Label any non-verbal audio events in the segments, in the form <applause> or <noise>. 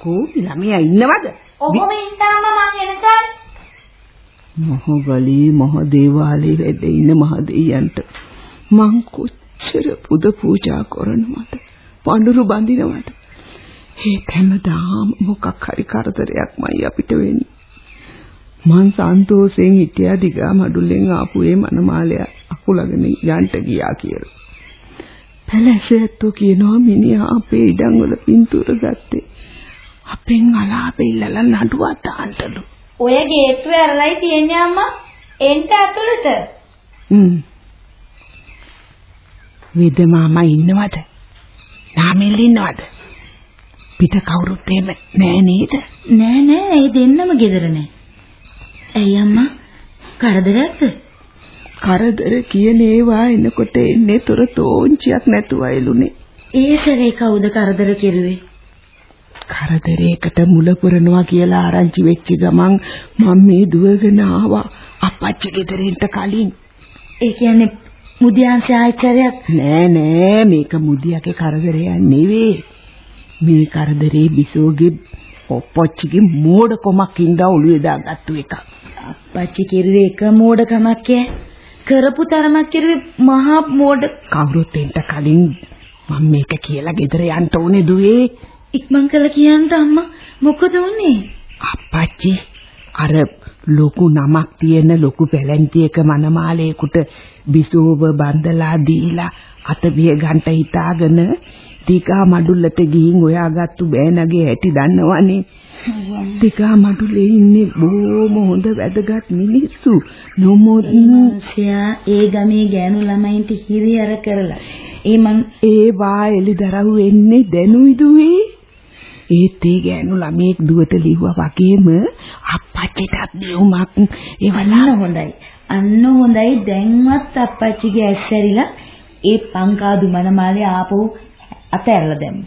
කෝ ළමයා ඉන්නවද? ඔහොම ඉන්නාම මං එනකල් මොහොගලී මොහ දේවාලේ වැඩ ඉන්න මහ දෙයියන්ට මං කොච්චර පුද පූජා කරනවද? පඳුරු බඳිනවද? ඒ හැමදාම මොකක් හරි කරදරයක්මයි අපිට වෙන්නේ. මං සන්තෝෂෙන් හිටියා දිගා මඩුල්ලෙන් ආපු ඒ මනමාලයා අකුලගෙන යන්ට ගියා කියලා. පැලැසෙත්තු කියනවා මිනිහා අපේ ඉඩම් වල පින්තූර ගත්තේ. අපෙන් අලාපෙ ඉල්ලලා නඩුවක් දාන්නලු. ඔය ගේට්ටුවේ අරලයි තියන්නේ අම්මා. එන්ට ඇතුළට. හ්ම්. විද මාමා ඉන්නවද? නාමෙල් ඉන්නවද? පිට කවුරුත් එහෙම නෑ නේද? නෑ නෑ ඒ දෙන්නම ගෙදර නෑ. ඇයි අම්මා? කරදරයක්ද? කරදර කියන ඒවා එනකොට එන්නේ තොර තෝංචියක් නැතුව එළුනේ. ඒ සැරේ කවුද කරදර කෙරුවේ? කරදරයකට මුල පුරනවා කියලා ආරංචි වෙච්ච ගමන් මම මේ දුවගෙන ආවා අපච්චි ගෙදරින්ට කලින්. ඒ කියන්නේ මුදියන්සේ ආචාර්යයක් නෑ නෑ මේක මුදියාගේ කරදරයක් නෙවෙයි. මේ කරදරේ බිසෝගේ ඔප්පච්චිගේ මෝඩකමක් ඉඳා ඔළුවේ දාගත්තු එකක්. අපච්චි කෙරුවේ එක මෝඩකමක් ඈ. කරපු තරමක් කෙරුවේ මහා මෝඩ කවුරුත් එන්ට කලින් මම මේක කියලා ගෙදර යන්න ඕනේ දුවේ. ඉක්මන් කළ කියන්න අම්මා මොකද උනේ? අප්පච්චි අර ලොකු නමක් තියෙන ලොකු පැලැන්තියක මනමාලේකට බිසෝව බන්දලා දීලා අත බිය ගන්ට හිතාගෙන ටිකා මඩුල්ලට ගිහින් ඔයාගත්තු බෑනගේ ඇටි දන්නවනේ. ටිකා මඩුලේ ඉන්නේ බොහොම හොඳ වැදගත් මිනිස්සු. නොමොත් මිනිසයා ඒ ගමේ ගෑනු ළමයින්ට හිරියර කරලා ඒ මං ඒ වා එලිදරව් වෙන්නේ දැනුයි දුවේ. ඒත් ඒ ගෑනු ළමයෙක් දුවට ලිව්වා වගේම අප්පච්චිටත් දෙවුමක් අන්න හොඳයි. අන්න හොඳයි දැන්වත් අප්පච්චිගේ ඇස්සරිලා ඒ පංකාදු මනමාලේ ආපහු අතහැරලා දැම්ම.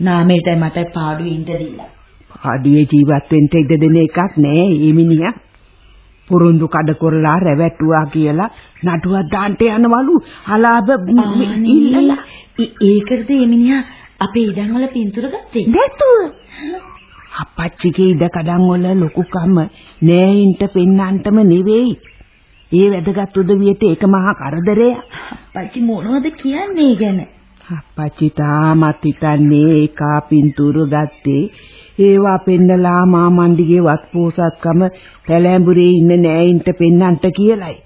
නාමයටයි මට පාඩුවේ ඉඳ දීලා. ආඩුවේ ජීවත් වෙන්න ඉඩ දෙන එකක් නෑ මේ මිනිහා. පුරුන්දු කඩ කරලා රැවට්ටුවා කියලා නටුවක් දාන්න යනවලු අලාභ ඉල්ලලා ඒකද මේ මිනිහා අපේ ඉඩම් වල පින්තූර ගත්තේ. නැතුව. අපච්චිගේ ඉඩ කඩන් වල ලොකුකම නෑයින්ට පෙන්නන්නටම නෙවෙයි. ඒ වැදගත් උදවියට ඒක මහා කරදරයක්. අපච්චි මොනවද කියන්නේ ගැන? අපච්චි තාමත් හිතන්නේ ඒකා පින්තූර ගත්තේ. ඒවා පෙන්නලා මාමණ්ඩිගේ වත්පෝසත්කම පැලැඹුරේ ඉන්න නෑයින්ට පෙන්නන්නට කියලයි.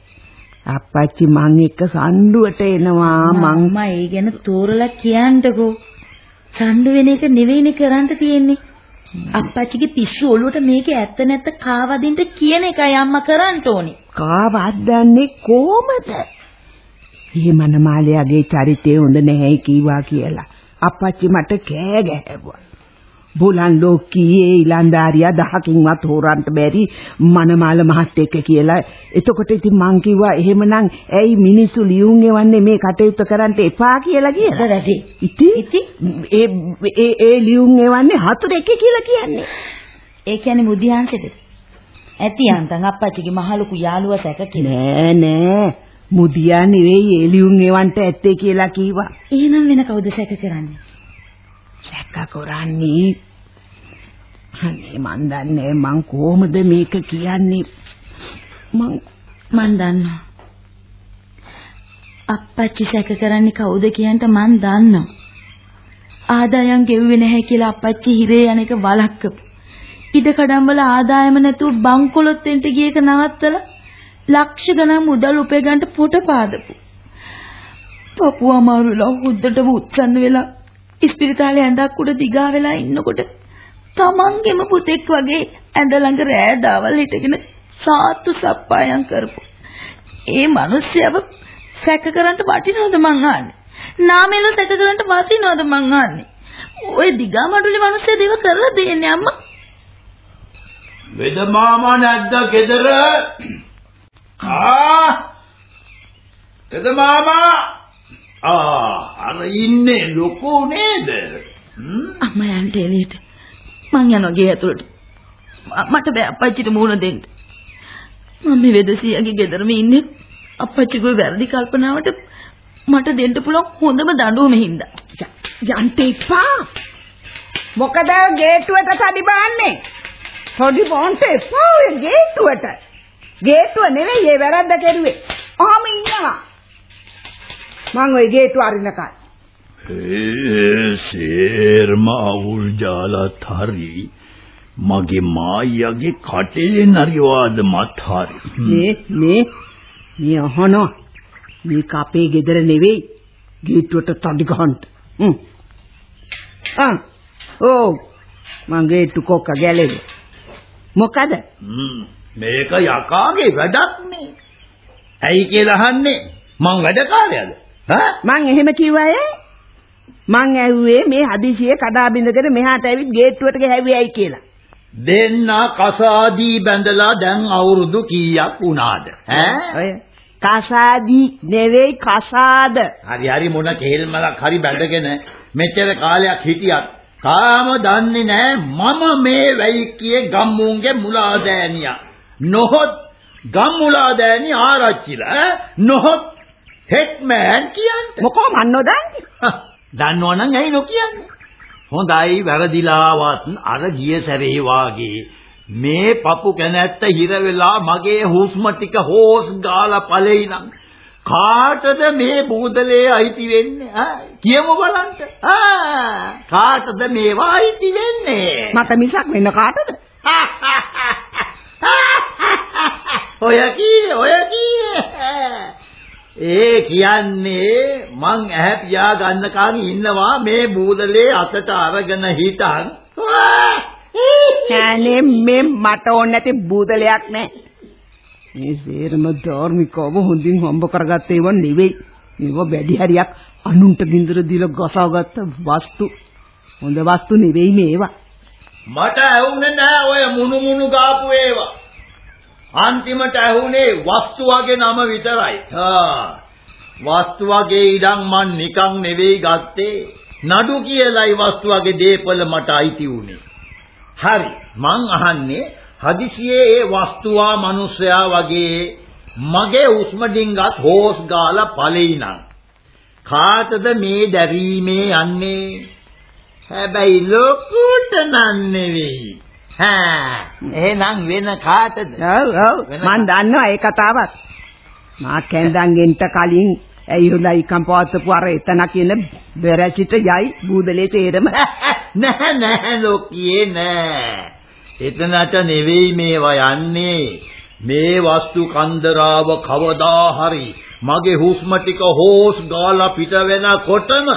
අපච්චි මං එක්ක සම්ඩුවට එනවා මං මම ඒ ගැන තෝරලා කියන්නකෝ සම්ඩු වෙන එක නෙවෙයිනේ කරන්න තියෙන්නේ අප්පච්චිගේ පිස්සු ඔළුවට මේක ඇත්ත නැත්ත කාවදින්ට කියන එකයි අම්මා කරන්න ඕනේ කාවත් දන්නේ කොහමද? මේ මනමාලයාගේ චරිතය හොඳ නැහැ කිව්වා කියලා අප්පච්චි මට කෑ ගැහුවා. බුලන් ලෝකයේ ඊලන්දාරියා දහකින්වත් හොරන්ට බැරි මනමාල මහත් එක්ක කියලා. එතකොට ඉතින් මං කිව්වා එහෙමනම් ඇයි මිනිස්සු ලියුම් එවන්නේ මේ කටයුත්ත කරන්න එපා කියලා කියලා. වැඩි ඉතින් ඒ ඒ ඒ ලියුම් එවන්නේ හතුරෙක් කියලා කියන්නේ. ඒ කියන්නේ මුදියන්සෙද ඇති අන්තන් අප්පච්චිගේ මහලුකු යාළුවා සැක කියලා නෑ නෑ මුදියා නෙවෙයි එළියුන් එවන්ට ඇත්තේ කියලා කීවා. එහෙනම් වෙන කවුද සැක කරන්නේ? සැක කරන්නේ අනේ මන් දන්නේ මං කොහොමද මේක කියන්නේ මං මන් දන්නවා. අප්පච්චි සැක කරන්නේ කවුද කියන්ට මන් දන්නවා. ආදායම් ගෙව්වේ නැහැ කියලා අප්පච්චි හිරේ යන එක වළක්කපු. ඉඩ කඩම් වල ආදායම නැතුව බංකොලොත් වෙන්න ගිය එක නවත්තලා ලක්ෂ ගණන් මුදල් උපය ගන්නට පොට පාදපු. පපුව අමාරුලා හුද්දටම උත්සන්න වෙලා ඉස්පිරිතාලේ ඇඳක් උඩ දිගා වෙලා ඉන්නකොට තමන්ගේම පුතෙක් වගේ ඇඳ ළඟ රෑ දාවල් හිටගෙන සාත්තු සප්පායම් කරපු. ඒ මිනිස්සයව සැක කරන්න වටිනවද මං අහන්නේ? නාමෙල සැක කරන්න වටිනවද මං අහන්නේ? ওই දිගා මඩුලේ මිනිස්සු දේව කරලා දෙන්නේ අම්මා. වෙද මාමා නැද්ද ගෙදර? ආ! වෙද මාමා ආ අර ඉන්නේ ලොකෝ නේද? අම්මා යන්ට එළියට. මං යනවා ගේ ඇතුළට. මට බෑ අප්පච්චිට මූණ දෙන්න. මම මේ වෙදසියගේ ගෙදරම ඉන්නේ අප්පච්චිගේ වැරදි කල්පනාවට මට දෙන්න පුළුවන් හොඳම දඬුවම හින්දා. යන්ට එපා. මොකද ගේට්ටුවට සඩි බාන්නේ? පොඩි පොන්ට එපා ඔය ගේට්ටුවට. ගේට්ටුව නෙවෙයි ඒ වැරද්ද කෙරුවේ. ඔහම ඉන්නවා. මං ওই ගේට්ටුව අරිනකල්. ඒ සේර්ම අවුල් ජාලත් හරි. මගේ මායියාගේ කටේ නරිවාද මත් හරි. මේ මේ මේ අහනවා මේක අපේ ගෙදර නෙවෙයි. ගේට්ටුවට තඩි ගහන්න. හ්ම්. ආ ඕ මං ගේට්ටු කොක්ක ගැලෙන්නේ මොකද? මේක යකාගේ වැඩක් නේ. ඇයි කියලා අහන්නේ? මං වැඩකාරයද මං එහෙම කිව්වයේ. මං ඇහුවේ මේ හදිසියේ කඩා බින්දගෙන මෙහාට ඇවිත් ගේට්ටුවට ගහුවේයි කියලා. දෙන්න කසාදී බැඳලා දැන් අවුරුදු කීයක් වුණාද? ඈ? කසාදී නෙවෙයි කසාද. හරි හරි මොන කේල්මලක් හරි බැඳගෙන මෙච්චර කාලයක් හිටියත් තාම දන්නේ නැහැ. මම මේ වැයික්කියේ ගම්මුන්ගේ මුලාදෑනියා. නොහොත් ගම්මුලාදෑනි ආරච්චිලා? නොහොත් හෙට්මෑන් කියන්නේ මොකෝ මන් නොදන්නේ දන්නවනම් ඇයි නොකියන්නේ? හොඳයි වැරදිලාවත් අර ගිය සැරේ වාගේ. මේ පපු කැනැත්ත හිර වෙලා මගේ හුස්ම ටික හොස් ගාලා ඵලෙයි නම් කාටද මේ බූදලේ අයිති වෙන්නේ? ඈ කියමු බලන්න. ආ කාටද මේවා අයිති වෙන්නේ? මට මිසක් වෙන කාටද? <laughs> ඔය කීයේ ඔය කීයේ ඒ කියන්නේ මං ඇහැ පියා ගන්නකන් ඉන්නවා මේ බූදලේ අතට අරගෙන හිටන්. ඈනේ මේ මට ඕනේ නැති බූදලයක් නෑ. මේ සේරම ධර්මිකව හොඳින් හම්බ කරගත්තේ වන් නෙවෙයි. මේව වැඩි හරියක් අනුන්ට ගින්දර දීලා ගසාගත්ත වස්තු. හොඳ වස්තු නෙවෙයි මේවා. මට ඇහුනේ නෑ ඔය මුණු මුණු ගාපු ඒවා. අන්තිමට ඇහුනේ වස්තු වගේ නම විතරයි. ආ. වස්තු වගේ ඉඩම් මන් නිකන් නෙවෙයි ගත්තේ. නඩු කියලායි වස්තු වගේ දීපල මට අයිති උනේ. හරි. මං අහන්නේ හදිසියේ ඒ වස්තුවා මිනිසයා වගේ මගේ උස්ම ඩිංගත් හොස් ගාලා ඵලෙයි නම් කාටද මේ දැරීමේ යන්නේ හැබැයි ලොකුට නන් නෙවෙයි. හා එහෙනම් වෙන කාටද? ඔව් ඔව් මන් දන්නවා ඒ කතාවත් මා කැන්දන්ගෙන්ට කලින් ඇයිලා ඉකම් පවත්වපු අර එතන කියන බෙරැසිට යයි බූදලේ තේරම නෑ නෑ ලොකියේ නෑ. එතනට නෙවෙයි මේවා යන්නේ. මේ වස්තු කන්දරාව කවදා හරි මගේ හුස්ම ටික හොස් ගාලා පිට වෙනකොටම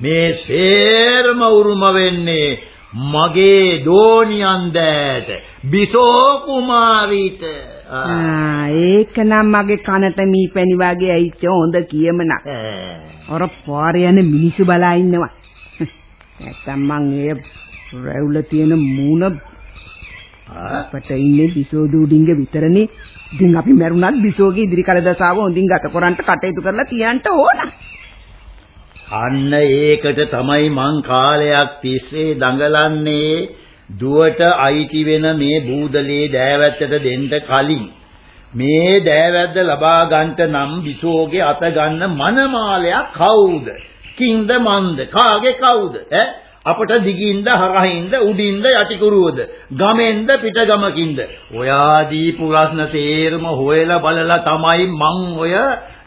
මේ සේරම උරුම වෙන්නේ මගේ දෝනියන් දෑට. බිසෝ කුමාරීට. ආ. ඒක නම් මගේ කනට මීපැණි වගේ ඇයිච්ච හොඳ කියමනක්. අර පාරේ යන මිනිස්සු බලා ඉන්නවා. නැත්තම් මං ඒ රැවුල තියෙන මූණ අපට ඉන්නේ බිසෝ දූඩින්ගේ විතරනේ. ඉතින් අපි මැරුණත් බිසෝගේ ඉදිරි කල දසාව හොඳින් ගත කරන්ට කටයුතු කරලා තියන්න ඕන අන්න ඒකට තමයි මං කාලයක් තිස්සේ දඟලන්නේ දුවට අයිති වෙන මේ බූදලේ දෑවැත්තට දෙන්න කලින්. මේ දෑවැද්ද ලබා ගන්නට නම් විසෝගේ අත ගන්න මනමාලයක් කවුද? කින්ද මන්ද? කාගේ කවුද? ඈ? අපට දිගින්ද හරහින්ද උඩින්ද යටිකුරුවද? ගමෙන්ද පිටගමකින්ද? ඔයාදී පුරස්න තේරම හොයලා බලලා තමයි මං ඔය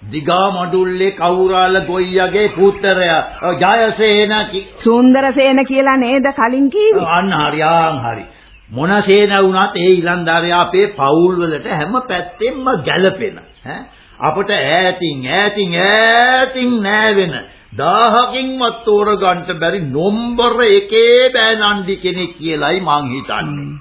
දිගා මඩුල්ලේ කවුරාල ගොයියගේ පුත්‍රයා. ජයසේන සුන්දරසේන කියලා නේද කලින් කිව්වේ? අන්න හරියන් හරි. මොන සේන වුණත් ඒ ඊලන්දාරයා අපේ පවුල් වලට හැම පැත්තෙන්ම ගැළපෙන ඈ? අපට ඈතින් ඈතින් ඈතින් නෑවෙන. දහකින්වත් තෝරගන්න බැරි නොම්බර එකේ බෑනන්ඩි කෙනෙක් කියලායි මං හිතන්නේ.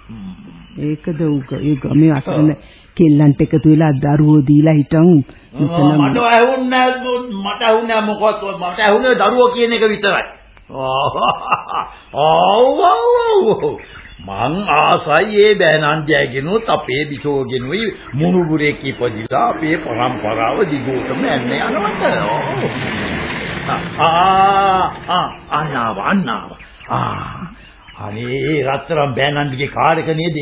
ඒකද උග ඒ ගමේ අසරණ කෙල්ලන්ට එකතු වෙලා දරුවෝ දීලා හිටන් මට ඇහුන්නේ මට ඇහුන්නේ මොකක්ද මට ඇහුනේ දරුවෝ කියන එක විතරයි ඔව් මං ආසයි ඒ බෑනන්දයාගෙනුත් අපේ බිසෝගෙනුයි මුණුබුරෙක් ඉපදිලා අපේ પરම්පරාව දිගටම යන්නේ යනවට. ආ ආ අන්නාව අන්නාව. ආ අනේ රත්තරන් බෑනන්දගේ කාර්යක නේද?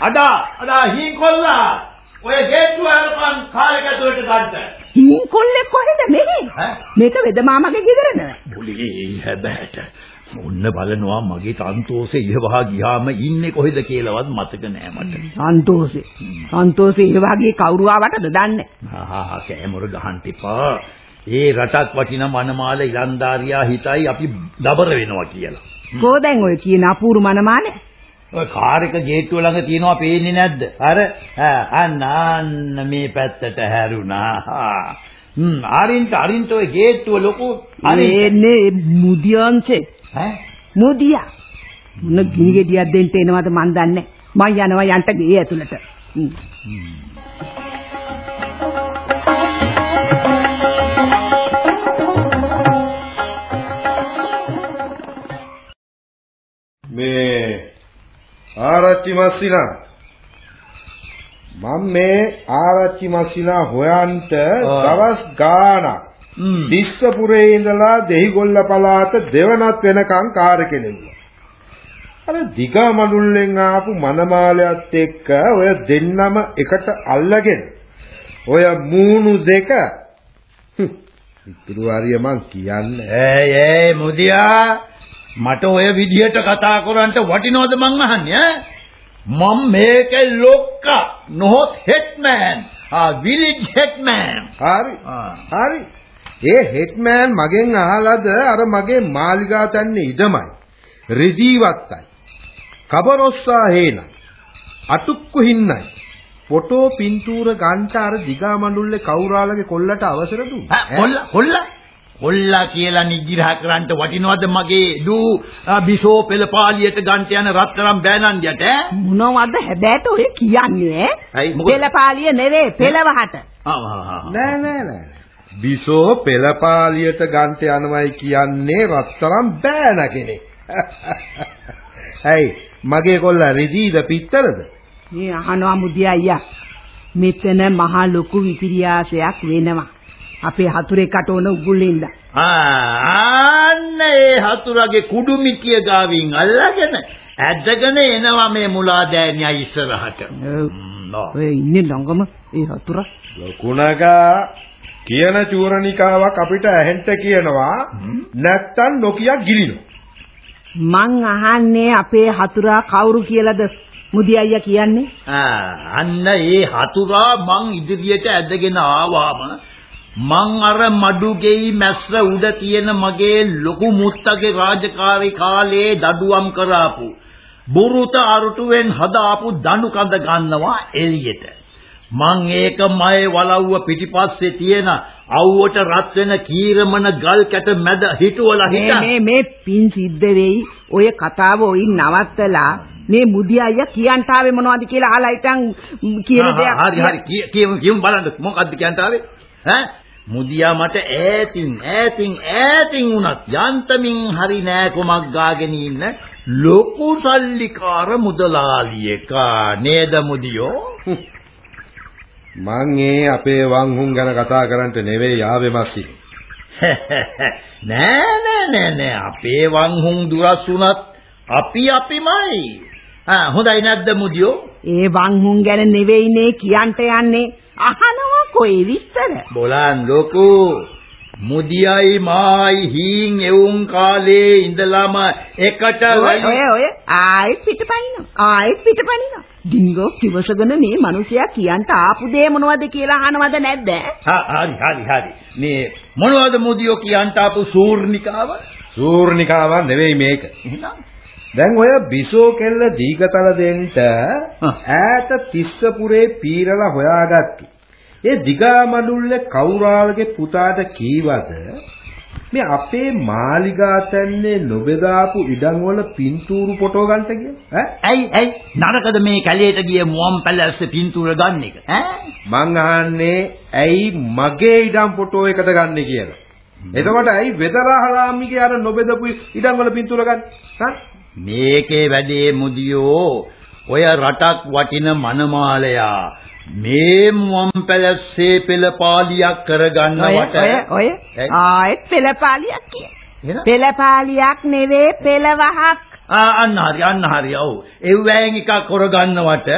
අදා අදා හීන් කොල්ලා ඔය ගේට්ටුව අරපන් කාර්යක ඇතුළට ගන්න. හීන් කොල්ලෙක් කොහෙද මෙහි? මේක වෙද මාමගේ ගෙදර නෙවෙයි. බුලී හැබෑට ඔන්න බලනවා මගේ තන්තෝසේ ඉහවහා ගියාම ඉන්නේ කොහෙද කියලාවත් මතක නෑ මට. සන්තෝෂේ. සන්තෝෂේ වගේ කවුරු ආවටද දන්නේ. ආහා කෑමොර ගහන්න එපා. ඒ රටක් වටින මනමාල ඉලන්දාරියා හිතයි අපි දබර වෙනවා කියලා. කෝ දැන් ඔය කියන අපූරු මනමාලේ? ඔය කාර් එක ගේට්ටුව ළඟ තියෙනවා පේන්නේ නැද්ද? අර අන්න අන්න මේ පැත්තට හැරුණා. හ්ම් අරින්ට අරින්ට ඔය ගේට්ටුව ලොකු අනේ මුදියන්සේ ඈ? මුදියා. මොන ගිනි ගෙඩියක් දෙන්න එනවද මන් දන්නේ. මං යනවා යන්ට ගේ ඇතුළට. මේ ආරච්චි මස්සිනා මම මේ ආරච්චි මස්සිනා හොයන්ට දවස් ගාණක් දිස්සපුරේ ඉඳලා දෙහිගොල්ල පළාත දෙවනත් වෙනකන් කාර්ය කෙලෙව්වා. අර දිගා මඩුල්ලෙන් ආපු මනමාලයත් එක්ක ඔය දෙන්නම එකට අල්ලගෙන ඔය මූණු දෙක <laughs> ඉතුරු හරිය මං කියන්නේ. ඈ ඈ මුදියා මට ඔය විදියට කතා කරන්ට වටිනවද මං අහන්නේ ඈ? මම මේකේ ලොක්කා නොහොත් හෙට්මෑන්. ආ විලිජ් හෙට්මෑන්. හරි. හරි. ඒ හෙට්මෑන් මගෙන් අහලාද අර මගේ මාලිගා තන්නේ ඉඩමයි රිදීවත්තයි. කබරොස්සා හේනයි. අටුක්කු හින්නයි. ෆොටෝ පින්තූර ගන්ට අර දිගා මඬුල්ලේ කවුරාලගේ කොල්ලට අවසර දුන්නා. කොල්ලා කොල්ලා කොල්ලා කියලා නිග්‍රහ කරන්න වටිනවද මගේ දූ බිසෝ පෙළපාලියට ගන්ට යන රත්තරන් බෑනන්දියට මොනවද හැබැයිට ඔය කියන්නේ? පෙළපාලිය නෙවෙයි පෙළවහට. නෑ නෑ නෑ. බිසෝ පෙළපාලියට ගන්ට යනවයි කියන්නේ රත්තරන් බෑන කෙනෙක්. <laughs> ඇයි මගේ කොල්ලා රිදීද පිටතරද? මේ අහනවා මුදිය අයියා මෙතන මහා ලොකු විපිරියාසයක් වෙනවා අපේ හතුරෙක්ට ඕන උගුලින්ද ආන්න ඒ හතුරගේ කුඩු මිටිය ගාවින් අල්ලගෙන ඇදගෙන එනවා මේ මුලා දෑනියා ඉස්සරහට. ඔය ඉන්නේ ළඟම ඒ හතුර. ලකුණගා කියන චූරණිකාවක් අපිට ඇහෙන්න කියනවා. නැත්තම් නොකිය ගිලිනවා මං අහන්නේ අපේ හතුරා කවුරු කියලාද මුදි අයියා කියන්නේ? අන්න ඒ හතුරා මං ඉදිරියට ඇදගෙන ආවාම මං අර මඩුගෙයි මැස්ස උඩ තියෙන මගේ ලොකු මුත්තගේ රාජකාරී කාලේ දඩුවම් කරාපු බුරුත අරුටුවෙන් හදාපු දණු කඳ ගන්නවා එළියට. මං ඒක මයේ වලව්ව පිටිපස්සේ තියෙන අවුවට රත් වෙන කීරමන ගල් කැට මැද හිටවලා හිට. මේ මේ පින් සිද්ධ වෙයි. ඔය කතාව ඔයින් නවත්තලා මේ මුදි අයියා කියන්ට ආවේ මොනවද කියලා අහලා ඉතින් කියන දෙයක්. හරි හරි. කියමු බලන්න. මොකද්ද කියන්ට ආවේ? ඈ මුදියා මට ඈතින් ඈතින් ඈතින් උනත් යන්තමින් හරි නෑ කොමක් ගාගෙන ඉන්න ලොකු සල්ලිකාර මුදලාලියෙක්. නේද මුදියෝ? <laughs> මං ඒ අපේ වංහුන් ගැන කතා කරන්නට නෙවෙයි ආවේ මස්සි. <laughs> නෑ නෑ නෑ නෑ. අපේ වංහුන් දුරස් උනත් අපි අපිමයි. හොඳයි නැද්ද මුදියෝ? ඒ වංහුන් ගැන නෙවෙයිනේ කියන්ට යන්නේ අහනවා කොයි විස්තර? බොලන් ලොකු මුදියයි මායි හීන් එවුන් කාලේ ඉඳලම එකට ඔය ඔය ආයෙත් පිටපනිනවා ආයෙත් පිටපනිනවා ඩිංගෝ කිවසගෙන මේ මිනිසයා කියන්ට ආපු දේ මොනවද කියලා අහනවද නැද්ද? හරි හරි හරි. මේ මොනවද මුදියෝ කියන්ට ආපු සූර්ණිකාව? සූර්ණිකාව නෙවෙයි මේක දැන් ඔය බිසෝ කෙල්ල දීගතල දෙන්න ඈත තිස්සපුරේ පීරලා හොයාගත්තු. ඒ දිගා මඩුල්ලේ කෞරාලගේ පුතාට කීවද? මේ අපේ මාලිගා තැන්නේ නොබෙදාපු ඉඩම් වල පින්තූරු ෆොටෝ ගන්න කියලා ඈ? ඇයි ඇයි? නරකද මේ කැලේට ගිය මුවන් පැලැස්ස පින්තූර ගන්න එක? ඈ? මං අහන්නේ ඇයි මගේ ඉඩම් ෆොටෝ එකට ගන්න කියලා එතකොට ඇයි වෙදරහලාමිගේ අර නොබෙදපු ඉඩම් වල පින්තූර ගන්න. හා මේකේ වැඩේ මුදියෝ. ඔය රටක් වටින මනමාලයා. මේ මුවන් පැලස්සේ පෙළපාලියක් කරගන්න වට ඔය ඔය? ආයෙත් පෙළපාලියක් කිය. පෙළපාලියක් නෙවෙයි පෙළවහක්. ආ අන්න හරි අන්න හරි. ඔව්. එව්වැයෙන් එකක් කරගන්නවට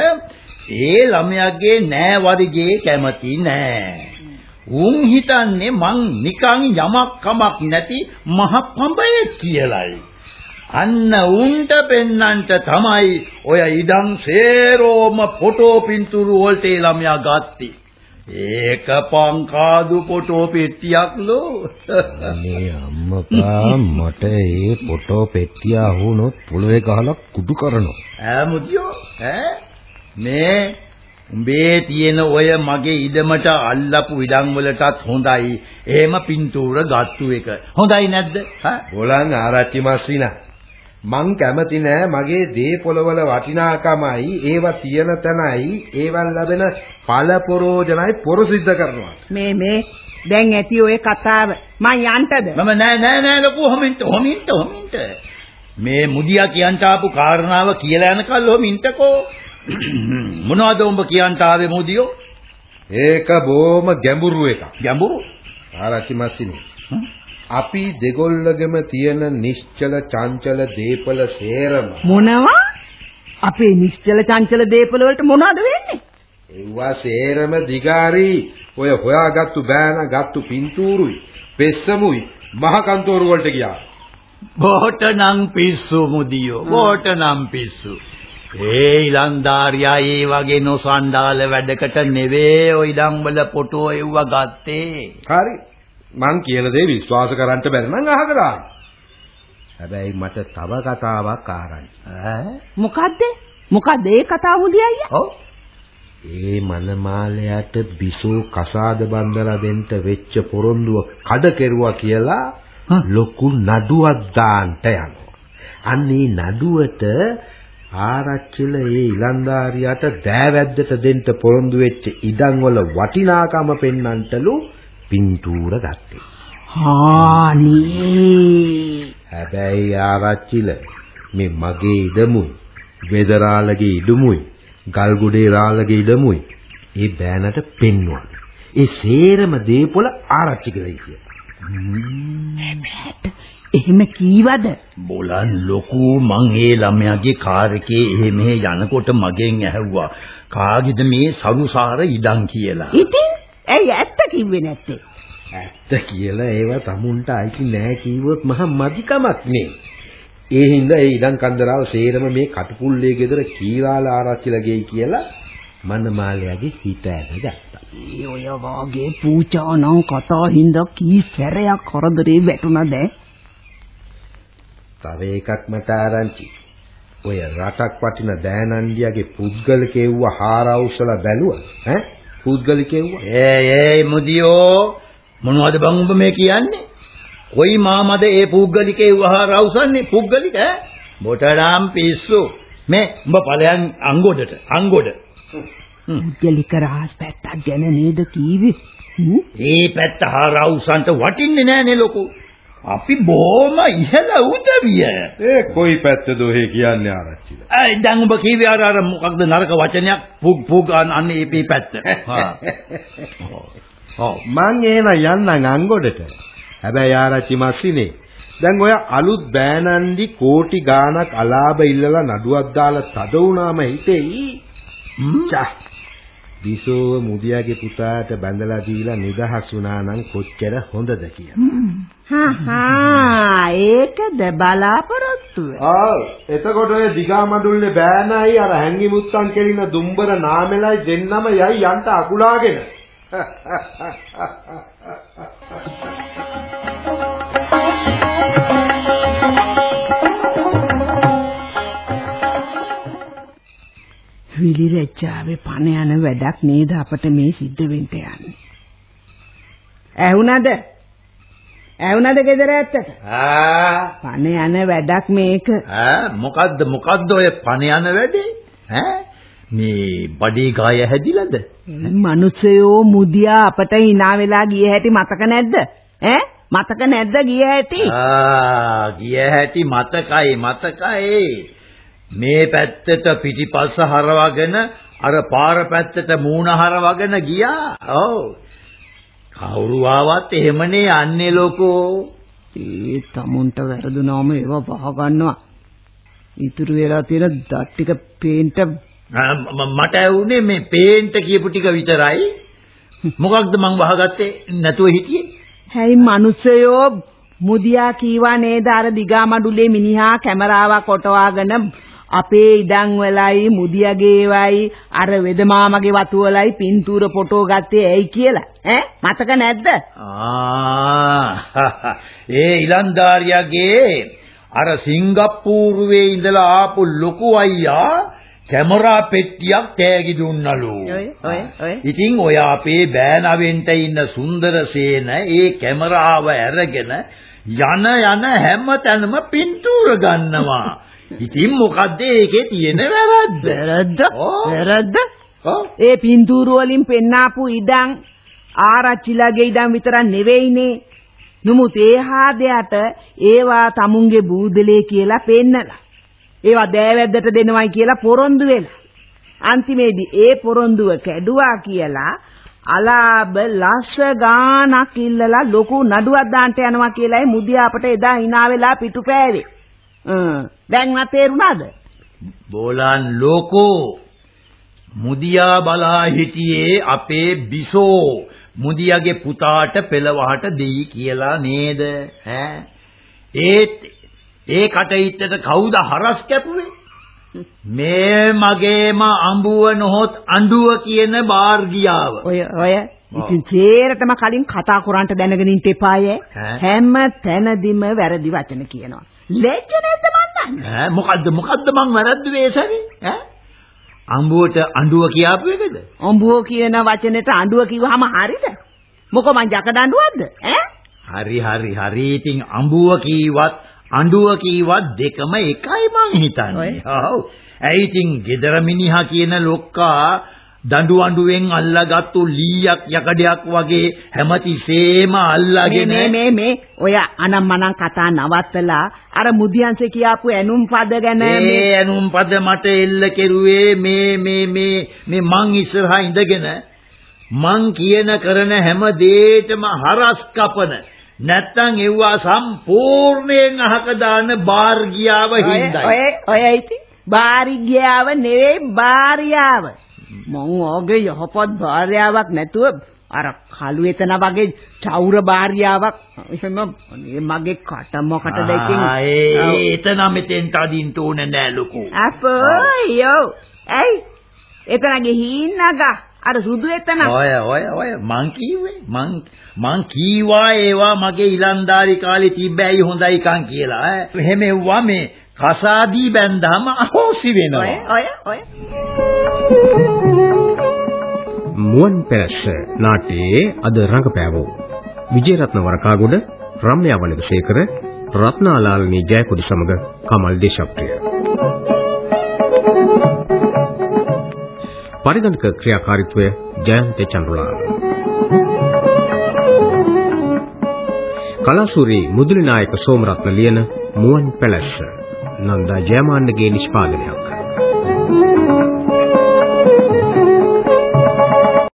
ඒ ළමයාගේ නෑ වරිගේ කැමති නෑ උන් හිතන්නේ මං නිකන් යමක් කමක් නැති මහ පඹයෙක් කියලයි. අන්න උන්ට පෙන්නන්ට තමයි ඔය ඉඩම් සේරෝම ෆොටෝ පින්තූරු වලට ළමයා ගත්තේ. ඒක පංකාදු ෆොටෝ පෙට්ටියක් ලෝ මේ අම්මපා මට ඒ ෆොටෝ පෙට්ටිය අහුනොත් පොළවේ ගහලා කුඩු කරනවා. ඈ මුදියෝ ඈ? මේ උඹේ තියෙන ඔය මගේ ඉඩමට අල්ලපු ඉඩම් වලටත් හොඳයි එහෙම පින්තූර ගත්තු එක හොඳයි නැද්ද හා බෝලන් ආරච්චි මස්සිනා. මං කැමති නෑ මගේ දේපොළවල වටිනාකමයි ඒවා තියෙන තැනයි ඒවන් ලැබෙන පළපොරෝජනයි පොරසිද්ධ කරනවා. මේ මේ දැන් ඇති ඔය කතාව. මං යන්ටද? මම නෑ නෑ නෑ ලොකු හොමින්ට හොමින්ට හොමින්ට මේ මුදියා කියන්ට ආපු කාරණාව කියලා යනකල් හොමින්ටකෝ <coughs> මොනවද උඹ කියන්ට ආවේ මුදියෝ ඒක බොහොම ගැඹුරු එකක්. ගැඹුරු ආරච්චි මස්සිනේ. අපි දෙගොල්ලගෙම තියෙන නිශ්චල චංචල දීපල සේරම මොනවා? අපේ නිශ්චල චංචල දේපල වලට මොනවද වෙන්නේ? ඒවා සේරම දිගාරි ඔය හොයාගත්තු බෑන ගත්තු පින්තූරුයි පෙස්සමුයි මහ කන්තෝරු වලට ගියා. බෝට නම් පිස්සු මුදියෝ බෝට නම් පිස්සු ඒ ඉලන්දාරියා ඒ වගේ නොසන්ඩාල වැඩකට නෙවෙයි ඔය ඉඩම් වල ෆොටෝ එව්ව ගත්තේ හරි. මං කියන දේ විශ්වාස කරන්න බැරි නම් අහක දාන්න. හැබැයි මට තව කතාවක් ආරංචි. ඈ මොකද්ද? මොකද්ද ඒ කතාව මුදී අයියා? ඔව් ඒ මනමාලයට බිසෝ කසාද බන්දලා දෙන්න වෙච්ච පොරොන්දුව කඩ කෙරුවා කියලා. ලොකු නඩුවක් දාන්න යනවා. අන්න ඒ නඩුවට ආරච්චිල ඒ ඉලන්දාරියට දෑවැද්දට දෙන්න පොරොන්දු වෙච්ච ඉඩම් වල වටිනාකම පෙන්වන්නටලු පින්තූර ගත්තේ. හානී. හැබැයි ආරච්චිල මේ මගේ ඉඩමුයි වෙදරාලගේ ඉඩමුයි ගල්ගොඩේ රාලගේ ඉඩමුයි ඒ බෑනට පෙන්වන්න. ඒ සේරම දේපොළ ආරච්චි කරයි කියලා. එහෙම කීවද? බෝලන් ලොකු මං ඒ ළමයාගේ කාර් එකේ එහෙ මෙහෙ යනකොට මගෙන් ඇහුවා කාගේද මේ සරුසාර ඉඩම් කියලා ඉතින් ඇයි ඇත්ත කිව්වේ නැත්තේ? ඇත්ත කියලා ඒවා තමුන්ට අයිති නෑ කිව්වොත් මහා මදිකමක් නේ. ඒ හින්දා ඒ ඉඩම් කන්දරාව සේරම මේ කටුපුල්ලේ ගෙදර කීරාල ආරච්චිලා ගෙයි කියලා මනමාලයාගේ හිත ඇදගත්තා. ඒ ඔය වාගේ පූජානම් කතා හින්දා කී සැරයක් කරදරේ වැටුණාද? තව එකක් මට ආරංචි. ඔය රටක් වටින දෑනන්දියාගේ පුද්ගලිකෙව්ව හාරවුසලා බැලුවා ඈ? පුද්ගලිකෙව්ව ඒ ඒ මුදියෝ මොනවද බං උඹ මේ කියන්නේ? කොයි මාමද ඒ පුද්ගලිකේ වහා රවුසන්නේ පුද්ගලික ඈ? බොටඩාම් පිස්සු. මේ උඹ ඵලයන් අංගොඩට අංගොඩ. පුද්ගලික රහස් පැත්තක් ගැන නේද කීවේ? ඒ පැත්ත හා රවුසන්ට වටින්නේ නෑනේ ලොකු අපි බොහොම ඉහළ උදවිය. ඒ කොයි පැත්තද ඔහෙ කියන්නේ ආරච්චිලා? අය දැන් උඹ කීවේ අර අර මොකක්ද නරක වචනයක්? පුග් පුග් අන්න මේ පැත්ත. හා. ඔව්. මං එන යන්නම් අංගොඩට. හැබැයි ආරච්චි මස්සිනේ දැන් ඔය අලුත් බෑනන්දි කෝටි ගාණක් අලාභ ඉල්ලලා නඩුවක් දාලා තද වුණාම හිතෙයි. චා බිසෝව මුදියාගේ පුතාට බැඳලා දීලා නිදහස් වුණා නම් කොච්චර හොඳද කියලා. හා ඒකද බලාපොරොත්තුව. ආ එතකොට ඔය දිගා මඩුල්ලේ බෑනයි අර හැංගි මුත්තන් කෙලින දුම්බර නාමෙලයි දෙන්නම යයි යන්ට අකුලාගෙන. විලි රැජ්ජාවේ පණ යන වැඩක් නේද අපට මේ සිද්ධ වෙන්න යන්නේ. ඇහුණද? ඇහුණද ගෙදර ඇත්තට? ආ පණ යන වැඩක් මේක. ඈ මොකද්ද මොකද්ද ඔය පණ යන වැඩේ ඈ මේ බඩේ ගාය හැදිලාද මිනිස්සයෝ මුදියා අපට hina වෙලා ගිය හැටි මතක නැද්ද? ඈ? මතක නැද්ද ගිය හැටි? ආ ගිය හැටි මතකයි මතකයි. මේ පැත්තට පිටිපස්ස හරවගෙන අර පාර පැත්තට මූණ හරවගෙන ගියා. ඔව්. කවුරු ආවත් එහෙමනේ යන්නේ ලොකෝ. ඒ තමුන්ට වැරදුනාම ඒවා වහගන්නවා. ඉතුරු වෙලා තියෙන දත් ටික පේන්ට මට ඇහුනේ මේ පේන්ට කියපු ටික විතරයි. මොකක්ද මං වහගත්තේ නැතුව හිටියේ? හැයි මිනිස්සයෝ මුදියා කීවා නේද අර දිගා මඩුලේ මිනිහා කැමරාවක් ඔටවාගෙන අපේ ඉඩම් වලයි මුදියාගේ වයි අර වෙදමාමගේ වතු වලයි පින්තූර ෆොටෝ ගත්තේ ඇයි කියලා ඈ මතක නැද්ද ආ <laughs> ඒ ඉලන්දාරියාගේ අර සිංගප්පූරුවේ ඉඳලා ආපු ලොකු අයියා කැමරා පෙට්ටියක් තෑගි දුන්නලු. ඉතින් ඔය අපේ බෑනවෙන්ට ඉන්න සුන්දරසේන ඒ කැමරාව අරගෙන යන යන හැම තැනම පින්තූර ගන්නවා. <laughs> ඉතින් මොකද්ද ඒකේ තියෙන වැරද්ද? වැරද්ද? වැරද්ද? ඒ පින්තූර වලින් පෙන්නාපු ඉඩම් ආරච්චිලාගේ ඉඩම් විතරක් නෙවෙයිනේ. නමුත් ඒ හාදයට ඒවා tamunge බූදලේ කියලා පෙන්නලා. ඒවා දෑවැද්දට දෙනවයි කියලා පොරොන්දු වෙලා. අන්තිමේදී ඒ පොරොන්දුව කැඩුවා කියලා අලාබ ලස්ස ගානක් ඉල්ලලා ලොකු නඩුවක් දාන්න යනවා කියලායි මුදියා අපට එදා hina වෙලා පිටුපෑවේ. හ්ම් දැන් මට තේරුණාද? බෝලන් ලෝකෝ මුදියා බලා හිටියේ අපේ බිසෝ. මුදියාගේ පුතාට පෙළවහට දෙයි කියලා නේද? ඈ. ඒත් ඒ කටහිටට කවුද හරස් කැපුවේ? මේ මගේම අඹුව නොහොත් අඬුව කියන බාර්ගියාව. ඔය ඔය ඉතින් තේරෙතම කලින් කතා කරන්ට දැනගෙන ඉන්න එපායේ? හැම තැනදීම වැරදි වචන කියනවා ලැජ්ජ නැද්ද මන් ඈ මොකද්ද මොකද්ද මං වැරද්ද වේසනේ ඈ? අඹුවට අඬුව කියාපු එකද? ඔඹුව කියන වචනෙට අඬුව කිව්වහම හරිද? මොකෝ මං ජකඩ අඬුවක්ද ඈ? හරි හරි හරි. ඉතින් අඹුව කීවත් අඬුව කීවත් දෙකම එකයි මං හිතන්නේ. ඔව්. ඇයි ඉතින් gedara මිනිහා කියන ලොක්කා දඬු අඬුවෙන් අල්ලාගත්තු ලීයක් යකඩයක් වගේ හැමතිස්සෙම අල්ලාගෙන මේ මේ මේ ඔය අනම් මනම් කතා නවත්තලා අර මුදියන්සේ කියාපු ඇනුම් පද ගැන මේ ඇනුම් පද මට එල්ල කෙරුවේ මේ මේ මේ මේ මං ඉස්සරහා ඉඳගෙන. මං කියන කරන හැම දෙයකම හරස් කපන. නැත්තම් එව්වා සම්පූර්ණයෙන් අහක දාන බාර්ගියාව හින්දායි. ඔය ඔය ඉතින් බාරිග්‍යාව නෙවෙයි බාරියාව මං ඔගේ යහපත් භාර්යාවක් නැතුව අර කළු එතන වගේ චෞර භාර්යාවක් එහෙම මගේ කට මොකටද ඉතින් ආ, ඒ එතන මෙතෙන්ට අදින්න ඕන නෑ ලොකෝ. අපෝ යෝ ඇයි එතන ගිහින් නගා අර සුදු එතන ඔය ඔය ඔය මං කිව්වේ මං මං කීවා ඒවා මගේ ඉලන්දාරි කාලේ තිබ්බැයි හොඳයි කන් කියලා ඈ. එහෙම එව්වා මේ කසාදී බැන්දාම අහෝසි ඔය වෙනවා. ඔය ඔය මුවන් පැලස්ස නාට්‍යයේ අද රංගපෑවෝ. විජේරත්න වරකාගොඩ රම්‍යා වනකසේකර රත්නාලාල්නී ජයකොඩි සමග කමල් දේශප්‍රිය. පරිගණක ක්‍රියාකාරීත්වය ජයන්ත චන්ද්‍රලාල්. කලාසූරි මුදුලි නායක සෝමරත්න ලියන මුවන් පැලස්ස නන්දා ජයමාන්නගේ නිෂ්පාදනයක්.